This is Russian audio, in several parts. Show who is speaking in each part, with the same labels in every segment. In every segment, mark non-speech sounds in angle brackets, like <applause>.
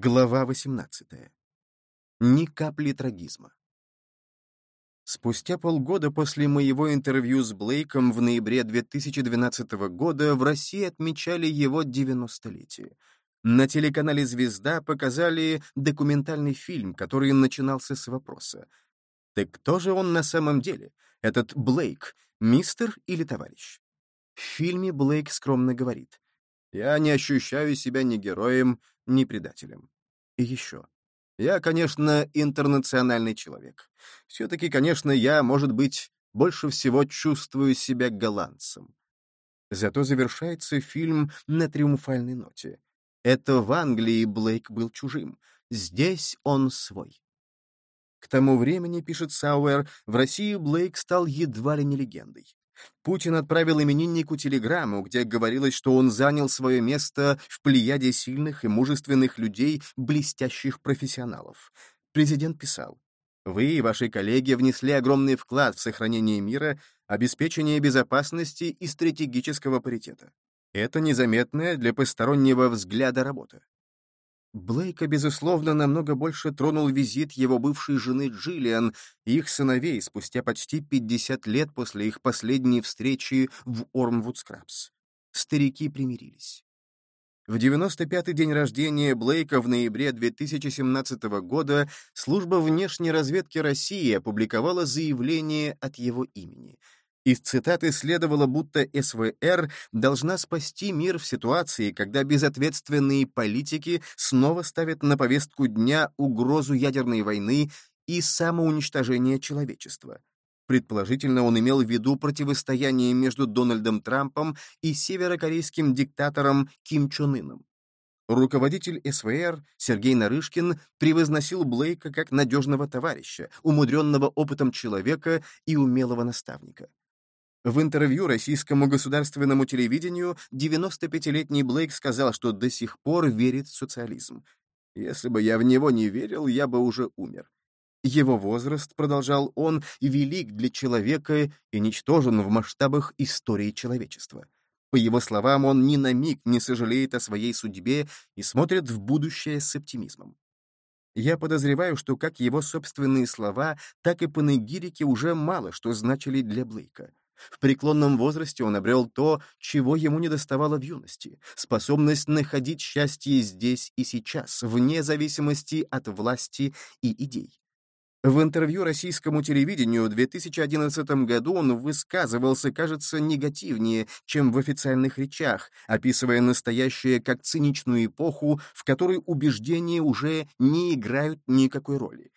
Speaker 1: Глава 18. Ни капли трагизма. Спустя полгода после моего интервью с Блейком в ноябре 2012 года в России отмечали его 90-летие. На телеканале «Звезда» показали документальный фильм, который начинался с вопроса. Так кто же он на самом деле? Этот Блейк, мистер или товарищ? В фильме Блейк скромно говорит. «Я не ощущаю себя ни героем, ни предателем. И еще. Я, конечно, интернациональный человек. Все-таки, конечно, я, может быть, больше всего чувствую себя голландцем. Зато завершается фильм на триумфальной ноте. Это в Англии Блейк был чужим. Здесь он свой. К тому времени, пишет Сауэр, в России Блейк стал едва ли не легендой. Путин отправил имениннику телеграмму, где говорилось, что он занял свое место в плеяде сильных и мужественных людей, блестящих профессионалов. Президент писал, «Вы и ваши коллеги внесли огромный вклад в сохранение мира, обеспечение безопасности и стратегического паритета. Это незаметная для постороннего взгляда работа. Блейка, безусловно, намного больше тронул визит его бывшей жены Джиллиан и их сыновей спустя почти 50 лет после их последней встречи в Ормвуд-Скрабс. Старики примирились. В 95-й день рождения Блейка в ноябре 2017 года служба внешней разведки России опубликовала заявление от его имени — из цитаты следовало, будто СВР должна спасти мир в ситуации, когда безответственные политики снова ставят на повестку дня угрозу ядерной войны и самоуничтожения человечества. Предположительно, он имел в виду противостояние между Дональдом Трампом и северокорейским диктатором Ким Чен Ыном. Руководитель СВР Сергей Нарышкин превозносил Блейка как надежного товарища, умудренного опытом человека и умелого наставника. В интервью российскому государственному телевидению 95-летний Блейк сказал, что до сих пор верит в социализм. «Если бы я в него не верил, я бы уже умер». Его возраст, продолжал он, велик для человека и ничтожен в масштабах истории человечества. По его словам, он ни на миг не сожалеет о своей судьбе и смотрит в будущее с оптимизмом. Я подозреваю, что как его собственные слова, так и панегирики уже мало что значили для Блейка. В преклонном возрасте он обрел то, чего ему недоставало в юности — способность находить счастье здесь и сейчас, вне зависимости от власти и идей. В интервью российскому телевидению в 2011 году он высказывался, кажется, негативнее, чем в официальных речах, описывая настоящее как циничную эпоху, в которой убеждения уже не играют никакой роли.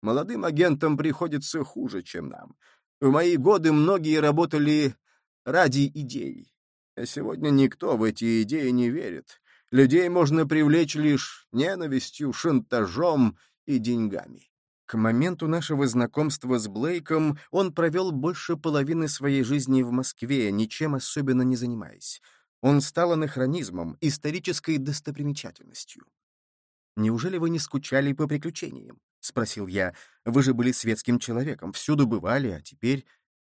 Speaker 1: Молодым агентам приходится хуже, чем нам. В мои годы многие работали ради идей. А сегодня никто в эти идеи не верит. Людей можно привлечь лишь ненавистью, шантажом и деньгами. К моменту нашего знакомства с Блейком он провел больше половины своей жизни в Москве, ничем особенно не занимаясь. Он стал анахронизмом, исторической достопримечательностью. «Неужели вы не скучали по приключениям?» — спросил я. «Вы же были светским человеком, всюду бывали, а теперь...»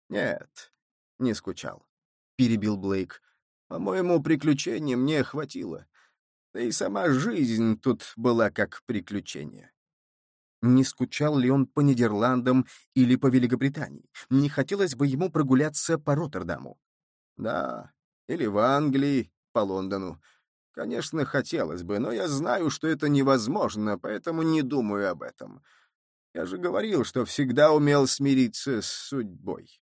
Speaker 1: «Нет, не скучал», — перебил Блейк. «По-моему, приключений мне хватило. Да и сама жизнь тут была как приключение». Не скучал ли он по Нидерландам или по Великобритании? Не хотелось бы ему прогуляться по Роттердаму? Да, или в Англии, по Лондону. Конечно, хотелось бы, но я знаю, что это невозможно, поэтому не думаю об этом. Я же говорил, что всегда умел смириться с судьбой.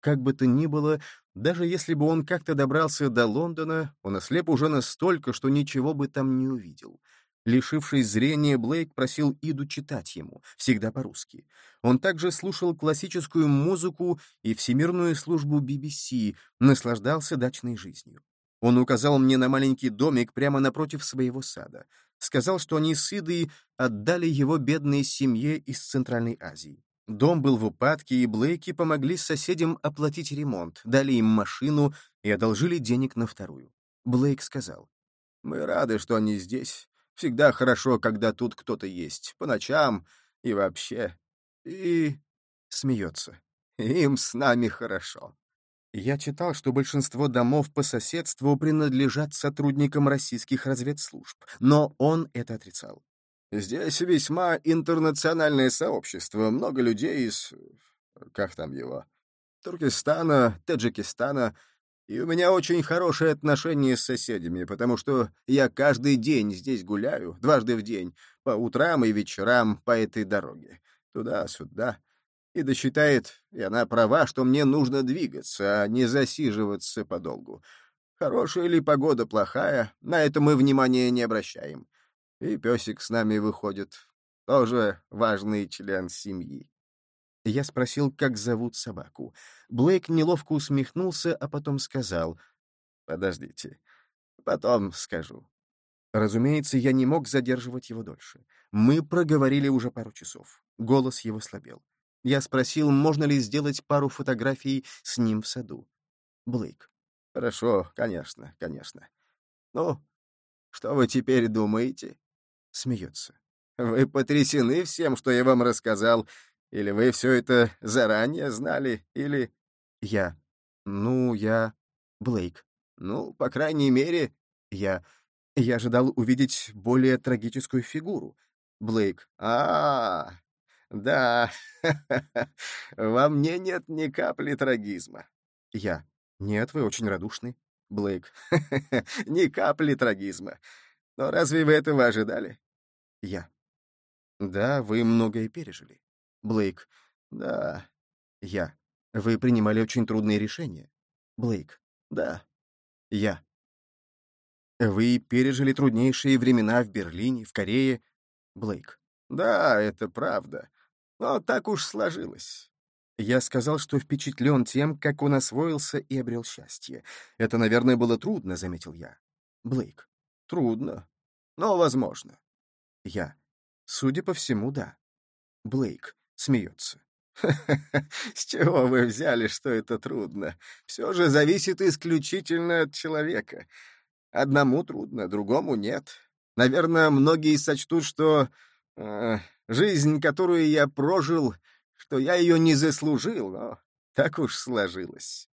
Speaker 1: Как бы то ни было, даже если бы он как-то добрался до Лондона, он ослеп уже настолько, что ничего бы там не увидел. Лишившись зрения, Блейк просил Иду читать ему, всегда по-русски. Он также слушал классическую музыку и всемирную службу BBC, наслаждался дачной жизнью. Он указал мне на маленький домик прямо напротив своего сада. Сказал, что они с Идой отдали его бедной семье из Центральной Азии. Дом был в упадке, и Блейки помогли соседям оплатить ремонт, дали им машину и одолжили денег на вторую. Блейк сказал, «Мы рады, что они здесь. Всегда хорошо, когда тут кто-то есть, по ночам и вообще. И...» смеется. «Им с нами хорошо». Я читал, что большинство домов по соседству принадлежат сотрудникам российских разведслужб, но он это отрицал. Здесь весьма интернациональное сообщество, много людей из... как там его? Туркестана, Таджикистана, и у меня очень хорошие отношения с соседями, потому что я каждый день здесь гуляю, дважды в день, по утрам и вечерам по этой дороге, туда-сюда. И досчитает, и она права, что мне нужно двигаться, а не засиживаться подолгу. Хорошая ли погода, плохая, на это мы внимания не обращаем. И песик с нами выходит, тоже важный член семьи. Я спросил, как зовут собаку. Блейк неловко усмехнулся, а потом сказал, «Подождите, потом скажу». Разумеется, я не мог задерживать его дольше. Мы проговорили уже пару часов. Голос его слабел. Я спросил, можно ли сделать пару фотографий с ним в саду. Блейк. «Хорошо, конечно, конечно. Ну, что вы теперь думаете?» Смеется. «Вы потрясены всем, что я вам рассказал, или вы все это заранее знали, или...» «Я. Ну, я... Блейк. Ну, по крайней мере, я... Я ожидал увидеть более трагическую фигуру. Блейк. а, -а, -а да, <laughs> во мне нет ни капли трагизма. Я. Нет, вы очень радушны. Блейк. <laughs> ни капли трагизма. Но разве вы этого ожидали? Я. Да, вы многое пережили. Блейк. Да. Я. Вы принимали очень трудные решения. Блейк. Да. Я. Вы пережили труднейшие времена в Берлине, в Корее. Блейк. Да, это правда. Но так уж сложилось. Я сказал, что впечатлен тем, как он освоился и обрел счастье. Это, наверное, было трудно, заметил я. Блейк. Трудно. Но возможно. Я. Судя по всему, да. Блейк смеется. <laughs> С чего вы взяли, что это трудно? Все же зависит исключительно от человека. Одному трудно, другому нет. Наверное, многие сочтут, что э, жизнь, которую я прожил, что я ее не заслужил, но так уж сложилось.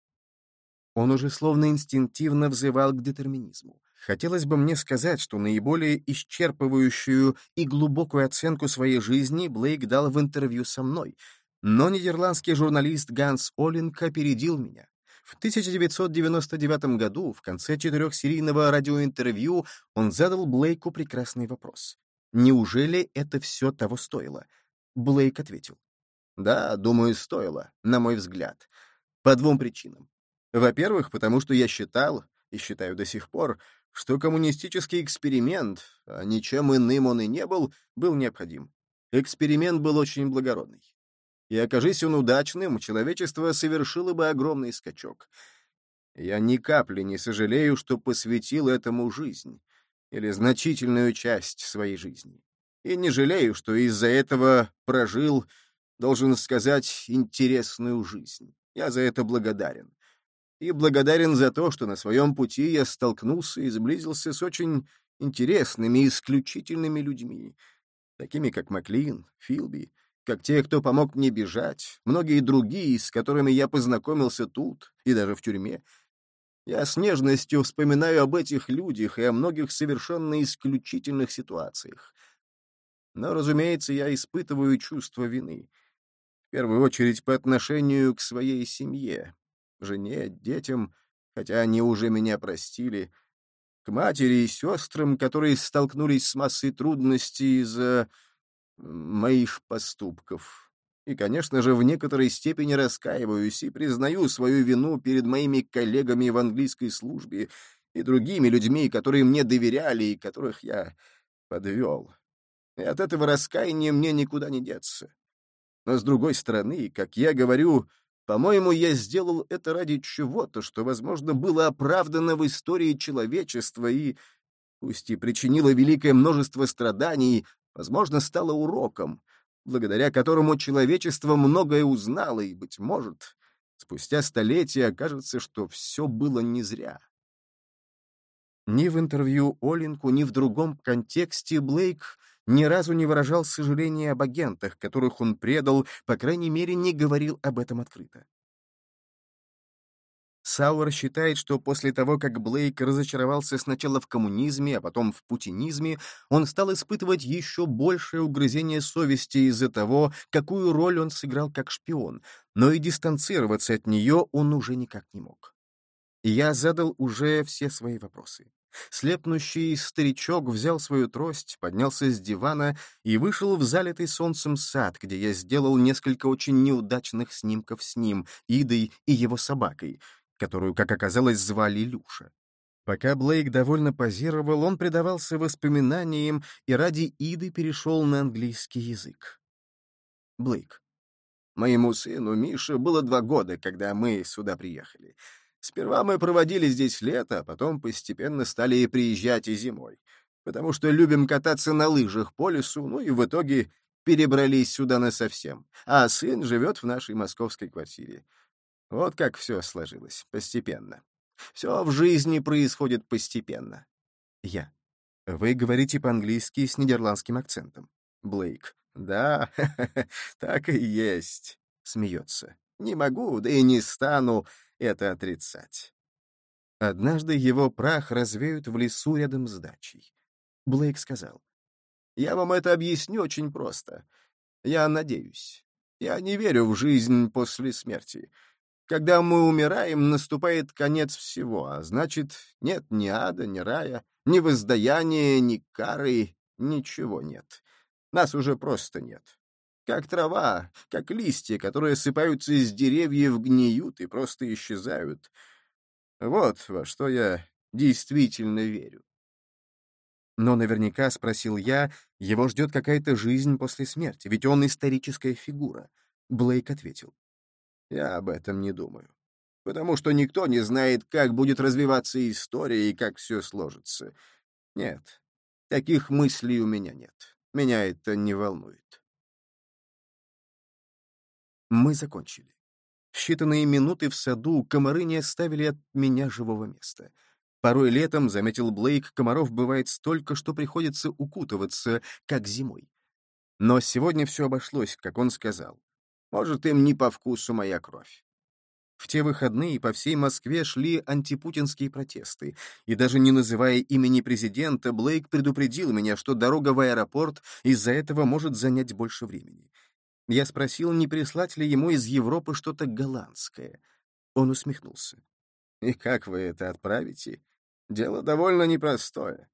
Speaker 1: Он уже словно инстинктивно взывал к детерминизму. Хотелось бы мне сказать, что наиболее исчерпывающую и глубокую оценку своей жизни Блейк дал в интервью со мной, но нидерландский журналист Ганс Олинг опередил меня. В 1999 году, в конце четырехсерийного радиоинтервью, он задал Блейку прекрасный вопрос. «Неужели это все того стоило?» Блейк ответил. «Да, думаю, стоило, на мой взгляд. По двум причинам. Во-первых, потому что я считал, и считаю до сих пор, что коммунистический эксперимент, а ничем иным он и не был, был необходим. Эксперимент был очень благородный. И окажись он удачным, человечество совершило бы огромный скачок. Я ни капли не сожалею, что посвятил этому жизнь, или значительную часть своей жизни. И не жалею, что из-за этого прожил, должен сказать, интересную жизнь. Я за это благодарен и благодарен за то, что на своем пути я столкнулся и сблизился с очень интересными и исключительными людьми, такими как Маклин, Филби, как те, кто помог мне бежать, многие другие, с которыми я познакомился тут и даже в тюрьме. Я с нежностью вспоминаю об этих людях и о многих совершенно исключительных ситуациях. Но, разумеется, я испытываю чувство вины. В первую очередь по отношению к своей семье, жене, детям, хотя они уже меня простили, к матери и сестрам, которые столкнулись с массой трудностей из-за моих поступков. И, конечно же, в некоторой степени раскаиваюсь и признаю свою вину перед моими коллегами в английской службе и другими людьми, которые мне доверяли и которых я подвел. И от этого раскаяния мне никуда не деться. Но, с другой стороны, как я говорю, по-моему, я сделал это ради чего-то, что, возможно, было оправдано в истории человечества и, пусть и причинило великое множество страданий, возможно, стало уроком, благодаря которому человечество многое узнало, и, быть может, спустя столетия окажется, что все было не зря. Ни в интервью Олинку, ни в другом контексте Блейк ни разу не выражал сожаления об агентах, которых он предал, по крайней мере, не говорил об этом открыто. Сауэр считает, что после того, как Блейк разочаровался сначала в коммунизме, а потом в путинизме, он стал испытывать еще большее угрызение совести из-за того, какую роль он сыграл как шпион, но и дистанцироваться от нее он уже никак не мог. Я задал уже все свои вопросы. Слепнущий старичок взял свою трость, поднялся с дивана и вышел в залитый солнцем сад, где я сделал несколько очень неудачных снимков с ним, Идой и его собакой, которую, как оказалось, звали Люша. Пока Блейк довольно позировал, он предавался воспоминаниям и ради Иды перешел на английский язык. Блейк. Моему сыну Мише было два года, когда мы сюда приехали. Сперва мы проводили здесь лето, а потом постепенно стали приезжать и зимой, потому что любим кататься на лыжах по лесу, ну и в итоге перебрались сюда насовсем, а сын живет в нашей московской квартире. Вот как все сложилось, постепенно. Все в жизни происходит постепенно. Я. Вы говорите по-английски с нидерландским акцентом. Блейк. Да, <laughs> так и есть. Смеется. Не могу, да и не стану это отрицать. Однажды его прах развеют в лесу рядом с дачей. Блейк сказал, «Я вам это объясню очень просто. Я надеюсь. Я не верю в жизнь после смерти. Когда мы умираем, наступает конец всего, а значит, нет ни ада, ни рая, ни воздаяния, ни кары, ничего нет. Нас уже просто нет. Как трава, как листья, которые сыпаются из деревьев, гниют и просто исчезают. Вот во что я действительно верю. Но наверняка, спросил я, его ждет какая-то жизнь после смерти, ведь он историческая фигура. Блейк ответил. Я об этом не думаю. Потому что никто не знает, как будет развиваться история и как все сложится. Нет, таких мыслей у меня нет. Меня это не волнует. Мы закончили. В считанные минуты в саду комары не оставили от меня живого места. Порой летом, заметил Блейк, комаров бывает столько, что приходится укутываться, как зимой. Но сегодня все обошлось, как он сказал. Может, им не по вкусу моя кровь. В те выходные по всей Москве шли антипутинские протесты, и даже не называя имени президента, Блейк предупредил меня, что дорога в аэропорт из-за этого может занять больше времени. Я спросил, не прислать ли ему из Европы что-то голландское. Он усмехнулся. «И как вы это отправите? Дело довольно непростое».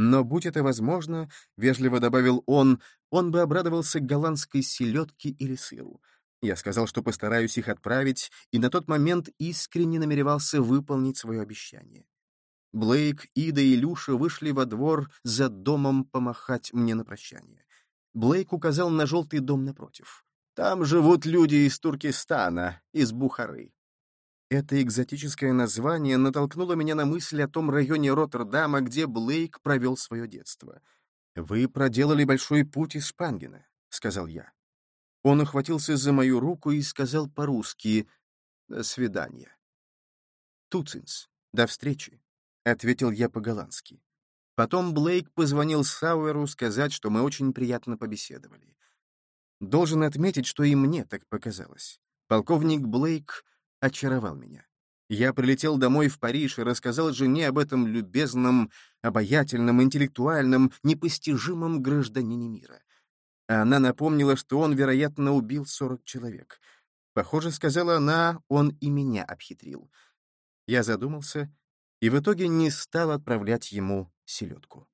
Speaker 1: Но, будь это возможно, — вежливо добавил он, — он бы обрадовался голландской селедке или сыру. Я сказал, что постараюсь их отправить, и на тот момент искренне намеревался выполнить свое обещание. Блейк, Ида и Люша вышли во двор за домом помахать мне на прощание. Блейк указал на желтый дом напротив. «Там живут люди из Туркестана, из Бухары». Это экзотическое название натолкнуло меня на мысль о том районе Роттердама, где Блейк провел свое детство. «Вы проделали большой путь из Шпангена», — сказал я. Он ухватился за мою руку и сказал по-русски «До свидания». «Туцинс, до встречи», — ответил я по-голландски. Потом Блейк позвонил Сауэру сказать, что мы очень приятно побеседовали. Должен отметить, что и мне так показалось. Полковник Блейк очаровал меня. Я прилетел домой в Париж и рассказал жене об этом любезном, обаятельном, интеллектуальном, непостижимом гражданине мира. Она напомнила, что он, вероятно, убил 40 человек. Похоже, сказала она, он и меня обхитрил. Я задумался и в итоге не стал отправлять ему селедку.